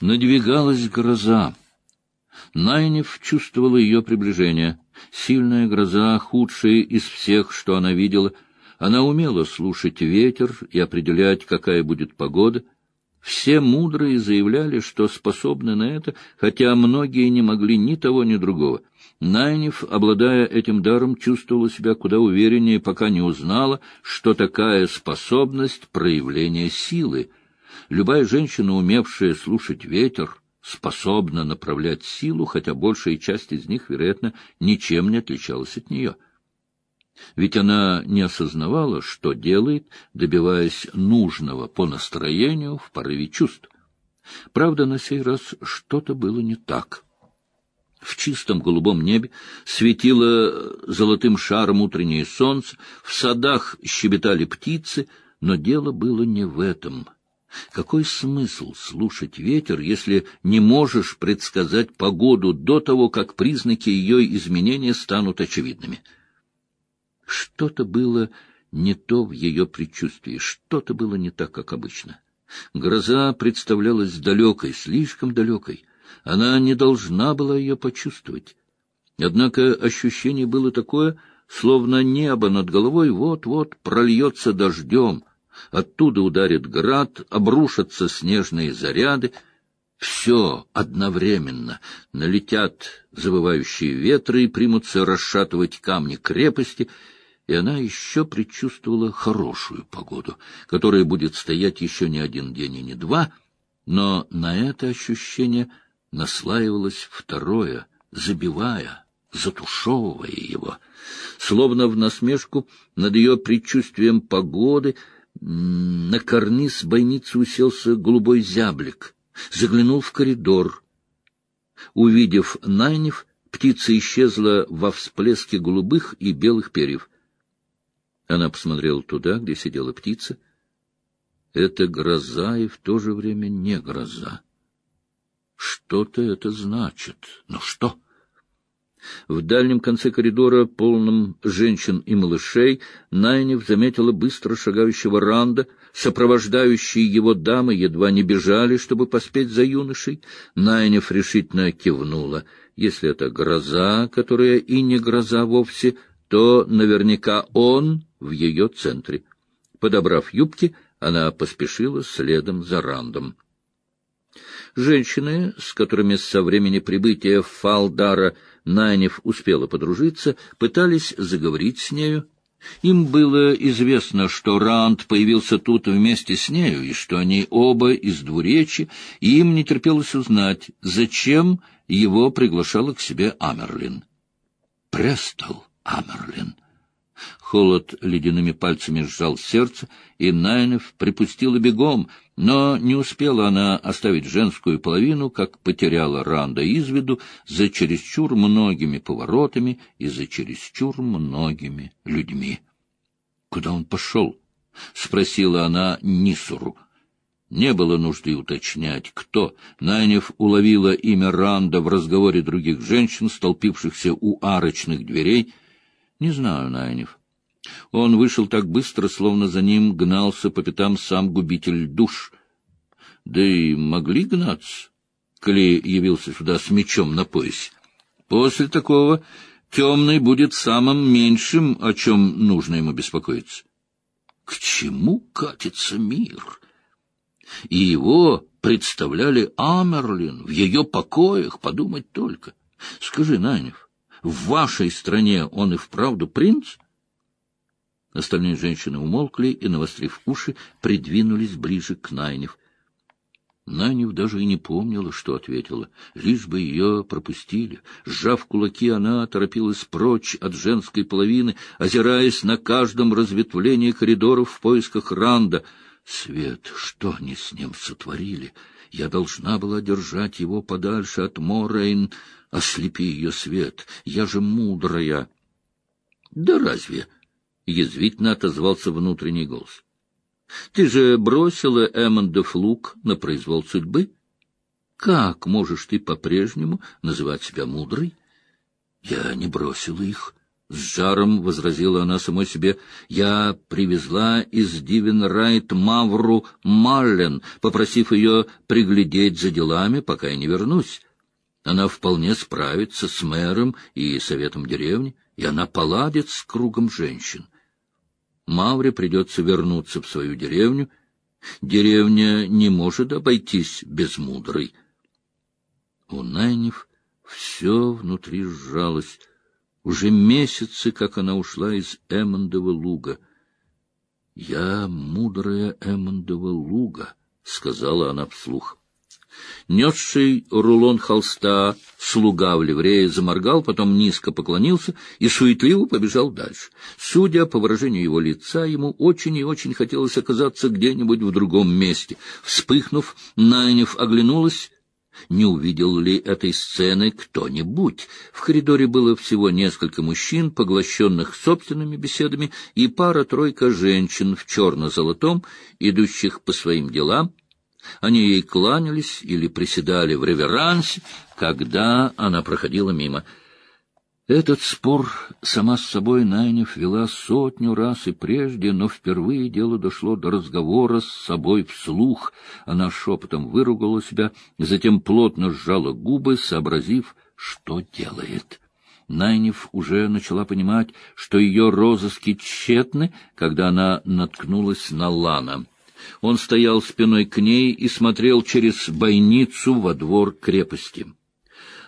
Надвигалась гроза. Найнев чувствовала ее приближение. Сильная гроза, худшая из всех, что она видела. Она умела слушать ветер и определять, какая будет погода. Все мудрые заявляли, что способны на это, хотя многие не могли ни того, ни другого. Найнев, обладая этим даром, чувствовала себя куда увереннее, пока не узнала, что такая способность — проявление силы. Любая женщина, умевшая слушать ветер, способна направлять силу, хотя большая часть из них, вероятно, ничем не отличалась от нее. Ведь она не осознавала, что делает, добиваясь нужного по настроению в порыве чувств. Правда, на сей раз что-то было не так. В чистом голубом небе светило золотым шаром утреннее солнце, в садах щебетали птицы, но дело было не в этом — какой смысл слушать ветер, если не можешь предсказать погоду до того, как признаки ее изменения станут очевидными? Что-то было не то в ее предчувствии, что-то было не так, как обычно. Гроза представлялась далекой, слишком далекой. Она не должна была ее почувствовать. Однако ощущение было такое, словно небо над головой вот-вот прольется дождем, Оттуда ударит град, обрушатся снежные заряды. Все одновременно. Налетят завывающие ветры и примутся расшатывать камни крепости, и она еще предчувствовала хорошую погоду, которая будет стоять еще не один день и не два, но на это ощущение наслаивалось второе, забивая, затушевывая его. Словно в насмешку над ее предчувствием погоды — на карниз бойницы уселся голубой зяблик, заглянул в коридор. Увидев Найнев, птица исчезла во всплеске голубых и белых перьев. Она посмотрела туда, где сидела птица. Это гроза и в то же время не гроза. Что-то это значит. Но что? — в дальнем конце коридора, полном женщин и малышей, Найнев заметила быстро шагающего Ранда. Сопровождающие его дамы едва не бежали, чтобы поспеть за юношей. Найнев решительно кивнула. Если это гроза, которая и не гроза вовсе, то наверняка он в ее центре. Подобрав юбки, она поспешила следом за Рандом. Женщины, с которыми со времени прибытия Фалдара Найнев успела подружиться, пытались заговорить с нею. Им было известно, что Ранд появился тут вместе с нею, и что они оба из двуречи, и им не терпелось узнать, зачем его приглашала к себе Амерлин. Престол Амерлин. Холод ледяными пальцами сжал сердце, и Найнев припустила бегом, но не успела она оставить женскую половину, как потеряла Ранда из виду за чересчур многими поворотами и за чересчур многими людьми. — Куда он пошел? — спросила она Нисуру. Не было нужды уточнять, кто. Найнев уловила имя Ранда в разговоре других женщин, столпившихся у арочных дверей. — Не знаю, Найнев. Он вышел так быстро, словно за ним гнался по пятам сам губитель душ. Да и могли гнаться, коли явился сюда с мечом на поясе. После такого темный будет самым меньшим, о чем нужно ему беспокоиться. К чему катится мир? И его представляли Амерлин в ее покоях, подумать только. Скажи, Нанев, в вашей стране он и вправду принц? — Остальные женщины умолкли и, навострив уши, придвинулись ближе к Найнев. Найнев даже и не помнила, что ответила, лишь бы ее пропустили. Сжав кулаки, она торопилась прочь от женской половины, озираясь на каждом разветвлении коридоров в поисках Ранда. Свет, что они с ним сотворили? Я должна была держать его подальше от Морейн. Ослепи ее свет, я же мудрая. Да разве... — язвительно отозвался внутренний голос. — Ты же бросила Эммонда Флук на произвол судьбы? Как можешь ты по-прежнему называть себя мудрой? — Я не бросила их, С жаром возразила она самой себе. «Я привезла из Дивенрайт Мавру Маллен, попросив ее приглядеть за делами, пока я не вернусь. Она вполне справится с мэром и советом деревни, и она поладит с кругом женщин. Мавре придется вернуться в свою деревню. Деревня не может обойтись без мудрой». У Найнев все внутри сжалось. Уже месяцы, как она ушла из Эммондова луга. — Я мудрая Эммондова луга, — сказала она вслух. Несший рулон холста слуга в ливрее заморгал, потом низко поклонился и суетливо побежал дальше. Судя по выражению его лица, ему очень и очень хотелось оказаться где-нибудь в другом месте. Вспыхнув, Найнев оглянулась не увидел ли этой сцены кто-нибудь. В коридоре было всего несколько мужчин, поглощенных собственными беседами, и пара-тройка женщин в черно-золотом, идущих по своим делам. Они ей кланялись или приседали в реверансе, когда она проходила мимо — этот спор сама с собой Найнев вела сотню раз и прежде, но впервые дело дошло до разговора с собой вслух. Она шепотом выругала себя, затем плотно сжала губы, сообразив, что делает. Найнев уже начала понимать, что ее розыски тщетны, когда она наткнулась на Лана. Он стоял спиной к ней и смотрел через бойницу во двор крепости.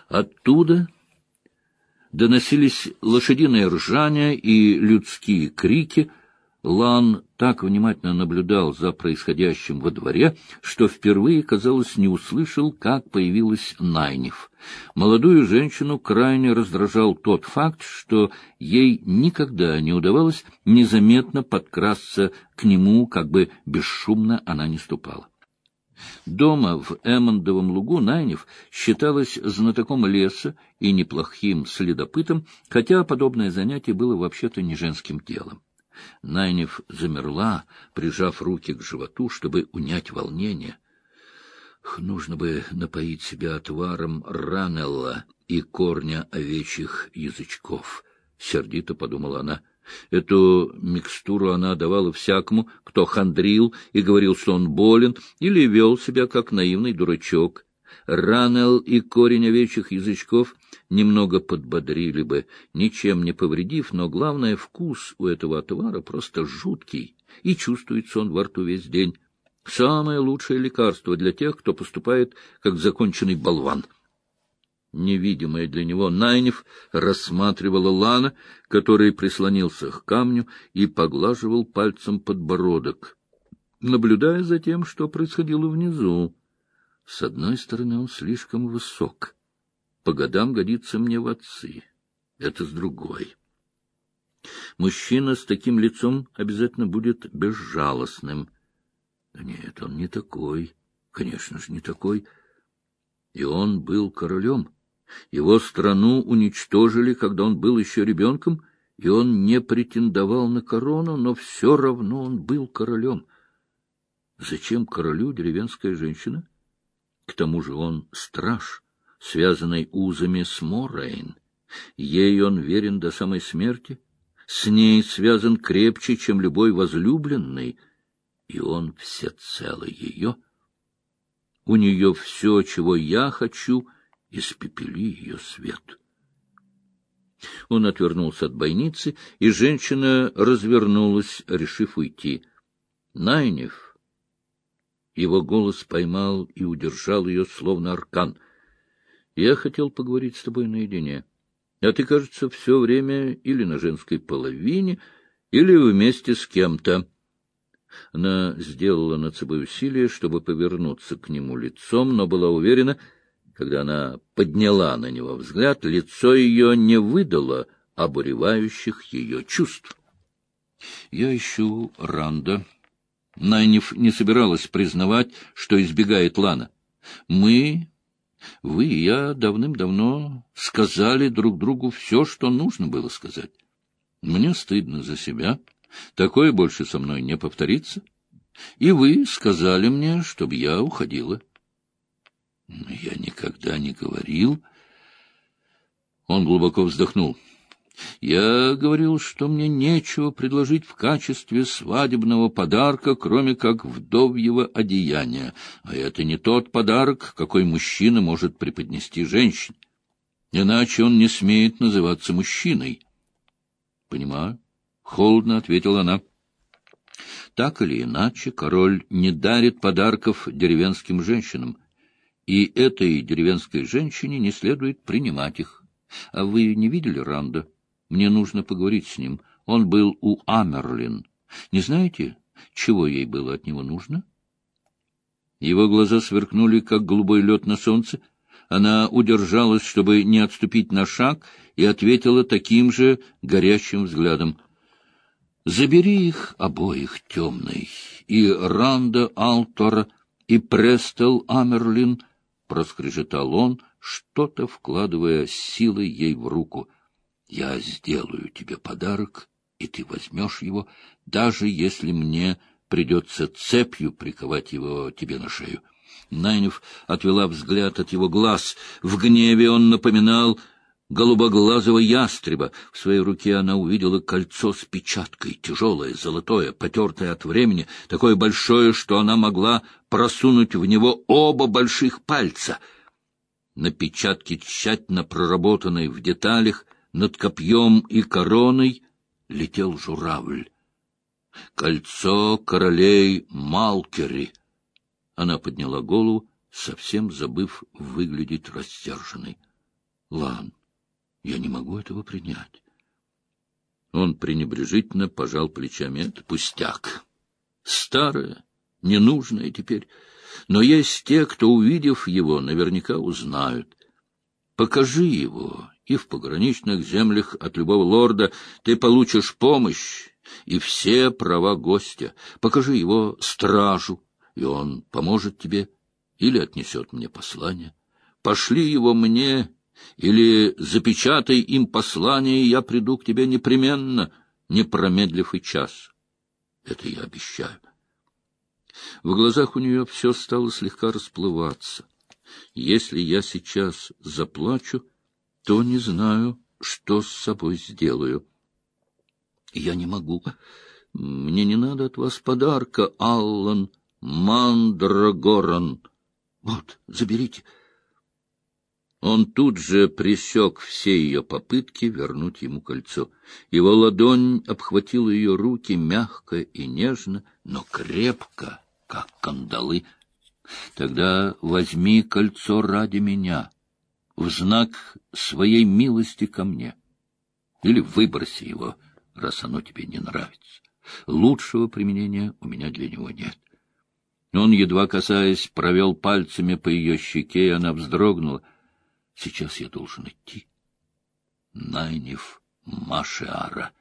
Оттуда доносились лошадиное ржание и людские крики. Лан так внимательно наблюдал за происходящим во дворе, что впервые, казалось, не услышал, как появилась Найнев. Молодую женщину крайне раздражал тот факт, что ей никогда не удавалось незаметно подкрасться к нему, как бы бесшумно она не ступала. Дома в Эммондовом лугу Найнев считалась знатоком леса и неплохим следопытом, хотя подобное занятие было вообще-то не женским делом. Найнев замерла, прижав руки к животу, чтобы унять волнение. Нужно бы напоить себя отваром ранелла и корня овечьих язычков, — сердито подумала она. Эту микстуру она давала всякому, кто хандрил и говорил, что он болен, или вел себя как наивный дурачок. Ранел и корень овечьих язычков немного подбодрили бы, ничем не повредив, но главное, вкус у этого отвара просто жуткий, и чувствуется он во рту весь день. Самое лучшее лекарство для тех, кто поступает как законченный болван — Невидимая для него Найнев рассматривала Лана, который прислонился к камню и поглаживал пальцем подбородок, наблюдая за тем, что происходило внизу. С одной стороны, он слишком высок. По годам годится мне в отцы. Это с другой. Мужчина с таким лицом обязательно будет безжалостным. Нет, он не такой. Конечно же, не такой. И он был королем. Его страну уничтожили, когда он был еще ребенком, и он не претендовал на корону, но все равно он был королем. Зачем королю деревенская женщина? К тому же он страж, связанный узами с Морейн. Ей он верен до самой смерти, с ней связан крепче, чем любой возлюбленный, и он всецело ее. У нее все, чего я хочу — испепели ее свет. Он отвернулся от бойницы, и женщина развернулась, решив уйти. Найнев. Его голос поймал и удержал ее, словно аркан. Я хотел поговорить с тобой наедине. А ты, кажется, все время или на женской половине, или вместе с кем-то. Она сделала над собой усилие, чтобы повернуться к нему лицом, но была уверена — когда она подняла на него взгляд, лицо ее не выдало обуревающих ее чувств. «Я ищу Ранда». Найниф не собиралась признавать, что избегает Лана. «Мы, вы и я давным-давно сказали друг другу все, что нужно было сказать. Мне стыдно за себя. Такое больше со мной не повторится. И вы сказали мне, чтобы я уходила». Я никогда не говорил. Он глубоко вздохнул. Я говорил, что мне нечего предложить в качестве свадебного подарка, кроме как вдовьего одеяния, а это не тот подарок, какой мужчина может преподнести женщине. Иначе он не смеет называться мужчиной. — Понимаю, — холодно ответила она. Так или иначе, король не дарит подарков деревенским женщинам, и этой деревенской женщине не следует принимать их. А вы не видели Ранда? Мне нужно поговорить с ним. Он был у Амерлин. Не знаете, чего ей было от него нужно? Его глаза сверкнули, как голубой лед на солнце. Она удержалась, чтобы не отступить на шаг, и ответила таким же горящим взглядом. — Забери их обоих, темный, и Ранда Алтора, и Престел Амерлин, — проскрежетал он, что-то вкладывая силой ей в руку — я сделаю тебе подарок, и ты возьмешь его, даже если мне придется цепью приковать его тебе на шею. Найнев отвела взгляд от его глаз. В гневе он напоминал голубоглазого ястреба. В своей руке она увидела кольцо с печаткой, тяжелое, золотое, потертое от времени, такое большое, что она могла просунуть в него оба больших пальца. На печатке, тщательно проработанной в деталях, над копьем и короной летел журавль. Кольцо королей Малкери. Она подняла голову, совсем забыв выглядеть рассерженной. — Лан, я не могу этого принять. Он пренебрежительно пожал плечами. Это пустяк. Старое, ненужное теперь. Но есть те, кто, увидев его, наверняка узнают. Покажи его, и в пограничных землях от любого лорда ты получишь помощь и все права гостя. Покажи его стражу, и он поможет тебе или отнесет мне послание. Пошли его мне или запечатай им послание, и я приду к тебе непременно, не промедлив и час. Это я обещаю. В глазах у нее все стало слегка расплываться. Если я сейчас заплачу, то не знаю, что с собой сделаю. Я не могу. Мне не надо от вас подарка, Аллан Мандрагоран. Вот, заберите. Он тут же пресек все ее попытки вернуть ему кольцо. Его ладонь обхватила ее руки мягко и нежно, но крепко, как кандалы. Тогда возьми кольцо ради меня в знак своей милости ко мне. Или выброси его, раз оно тебе не нравится. Лучшего применения у меня для него нет. Он, едва касаясь, провел пальцами по ее щеке, и она вздрогнула. Сейчас я должен идти. Найниф Машиара.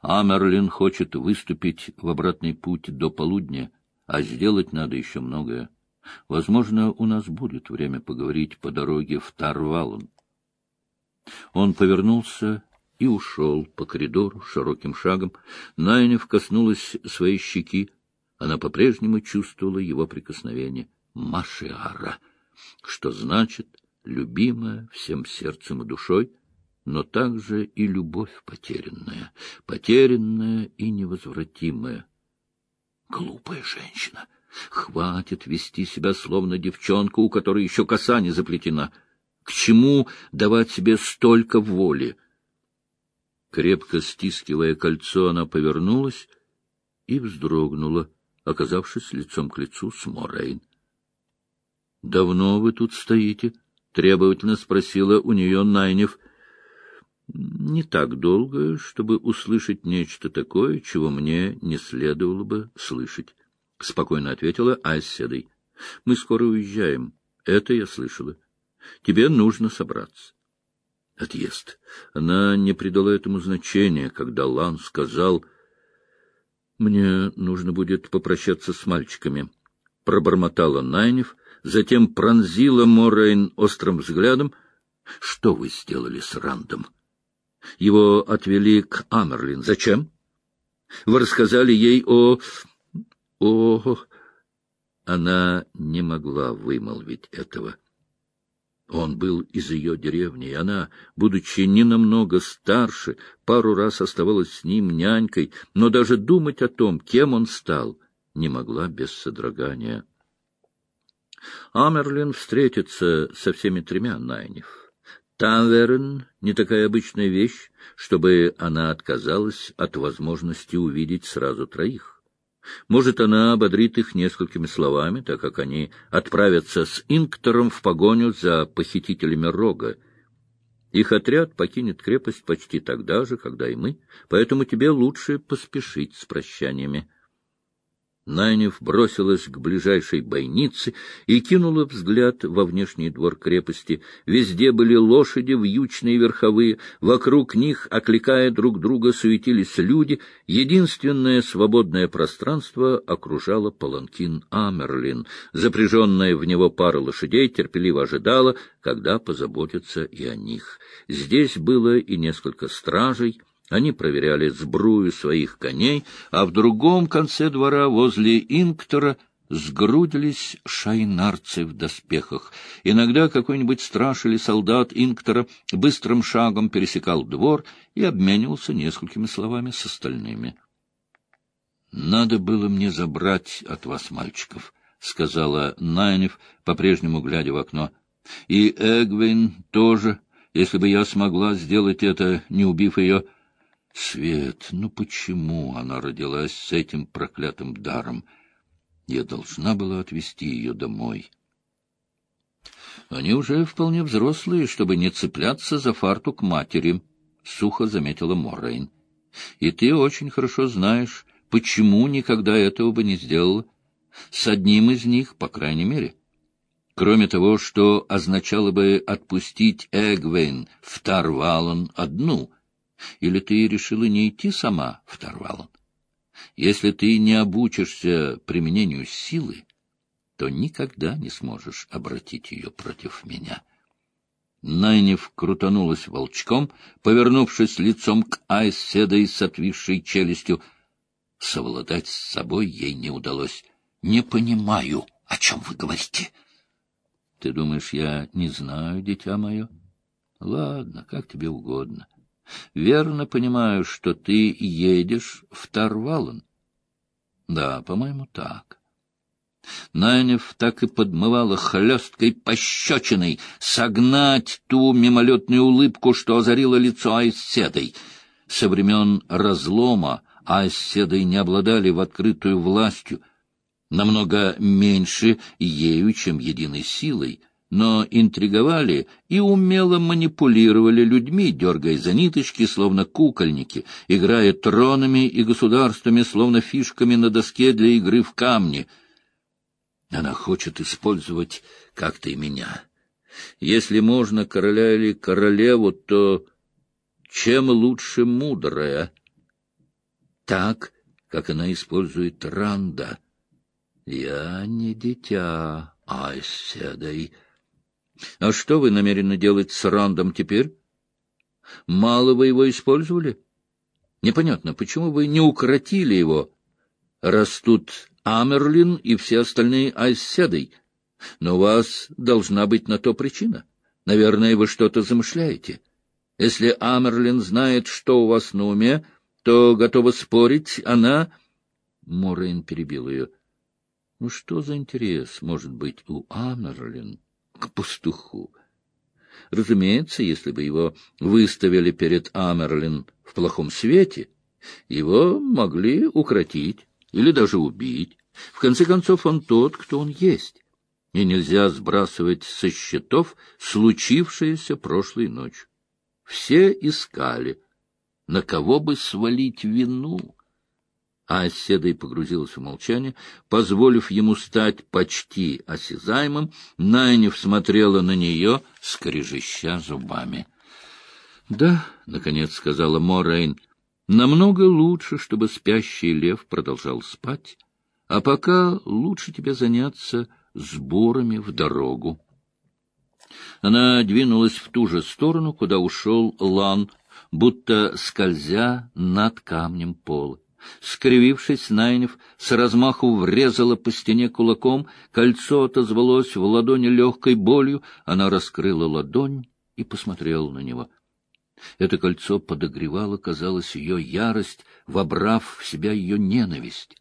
Амерлин хочет выступить в обратный путь до полудня, а сделать надо еще многое. Возможно, у нас будет время поговорить по дороге в Тарвалон. Он повернулся и ушел по коридору широким шагом. Найнев коснулась своей щеки. Она по-прежнему чувствовала его прикосновение. Машиара, что значит любимая всем сердцем и душой, но также и любовь потерянная, потерянная и невозвратимая. Глупая женщина! Хватит вести себя словно девчонка, у которой еще коса не заплетена. К чему давать себе столько воли? Крепко стискивая кольцо, она повернулась и вздрогнула, оказавшись лицом к лицу с Морейн. — Давно вы тут стоите? — требовательно спросила у нее Найнев. — Не так долго, чтобы услышать нечто такое, чего мне не следовало бы слышать. — спокойно ответила Айседой. — Мы скоро уезжаем. Это я слышала. Тебе нужно собраться. Отъезд. Она не придала этому значения, когда Лан сказал... Мне нужно будет попрощаться с мальчиками. Пробормотала Найнев, затем пронзила Морейн острым взглядом. Что вы сделали с Рандом? Его отвели к Амерлин. Зачем? Вы рассказали ей о... О, она не могла вымолвить этого. Он был из ее деревни, и она, будучи не намного старше, пару раз оставалась с ним нянькой, но даже думать о том, кем он стал, не могла без содрогания. Амерлин встретится со всеми тремя Найнев. Таверн — не такая обычная вещь, чтобы она отказалась от возможности увидеть сразу троих. Может, она ободрит их несколькими словами, так как они отправятся с Инктором в погоню за похитителями рога. Их отряд покинет крепость почти тогда же, когда и мы, поэтому тебе лучше поспешить с прощаниями. Найнев бросилась к ближайшей бойнице и кинула взгляд во внешний двор крепости. Везде были лошади, вьючные верховые, вокруг них, окликая друг друга, суетились люди. Единственное свободное пространство окружало паланкин Амерлин. Запряженная в него пара лошадей терпеливо ожидала, когда позаботятся и о них. Здесь было и несколько стражей, они проверяли сбрую своих коней, а в другом конце двора, возле Инктора, сгрудились шайнарцы в доспехах. Иногда какой-нибудь страж или солдат Инктора быстрым шагом пересекал двор и обменивался несколькими словами с остальными. — Надо было мне забрать от вас мальчиков, — сказала Найнев, по-прежнему глядя в окно. — И Эгвин тоже, если бы я смогла сделать это, не убив ее, — Свет, ну почему она родилась с этим проклятым даром? Я должна была отвезти ее домой. Они уже вполне взрослые, чтобы не цепляться за фартук матери, — сухо заметила Моррейн. И ты очень хорошо знаешь, почему никогда этого бы не сделала. С одним из них, по крайней мере. Кроме того, что означало бы отпустить Эгвейн в Тарвалан одну — или ты решила не идти сама в Тарвалан? Если ты не обучишься применению силы, то никогда не сможешь обратить ее против меня. Найнев крутанулась волчком, повернувшись лицом к Айседой с отвисшей челюстью. Совладать с собой ей не удалось. — Не понимаю, о чем вы говорите. — Ты думаешь, я не знаю, дитя мое? — Ладно, как тебе угодно. Верно понимаю, что ты едешь в Тарвалан? Да, по-моему, так. Найнев так и подмывала хлесткой пощечиной согнать ту мимолетную улыбку, что озарило лицо Айседой. Со времен разлома Айседой не обладали в открытую властью, намного меньше ею, чем единой силой — но интриговали и умело манипулировали людьми, дергая за ниточки, словно кукольники, играя тронами и государствами, словно фишками на доске для игры в камни. Она хочет использовать как-то и меня. Если можно короля или королеву, то чем лучше мудрая? Так, как она использует Ранда. Я не дитя, Айседой. А что вы намерены делать с Рандом теперь? Мало вы его использовали? Непонятно, почему вы не укротили его? Растут Амерлин и все остальные Айседой. Но у вас должна быть на то причина. Наверное, вы что-то замышляете. Если Амерлин знает, что у вас на уме, то готова спорить, она... Морейн перебил ее. Ну, что за интерес может быть у Амерлин? К пастуху. Разумеется, если бы его выставили перед Амерлин в плохом свете, его могли укротить или даже убить. В конце концов, он тот, кто он есть, и нельзя сбрасывать со счетов случившееся прошлой ночью. Все искали, на кого бы свалить вину а оседой погрузилась в молчание, позволив ему стать почти осязаемым, Найнев смотрела на нее, скрежеща зубами. — Да, — наконец сказала Морейн, — намного лучше, чтобы спящий лев продолжал спать, а пока лучше тебе заняться сборами в дорогу. Она двинулась в ту же сторону, куда ушел Лан, будто скользя над камнем пола. Скривившись, Найнев с размаху врезала по стене кулаком, кольцо отозвалось в ладони легкой болью, она раскрыла ладонь и посмотрела на него. Это кольцо подогревало, казалось, ее ярость, вобрав в себя ее ненависть.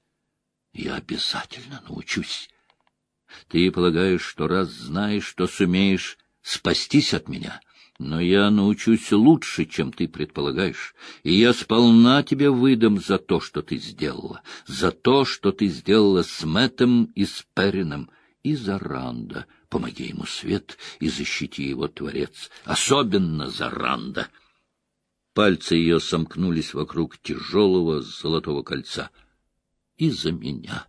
Я обязательно научусь. Ты полагаешь, что раз знаешь, что сумеешь спастись от меня, но я научусь лучше, чем ты предполагаешь, и я сполна тебя выдам за то, что ты сделала, за то, что ты сделала с Мэттом и с Перином, и за Ранда. Помоги ему, Свет, и защити его, Творец, особенно за Ранда. Пальцы ее сомкнулись вокруг тяжелого золотого кольца. И за меня.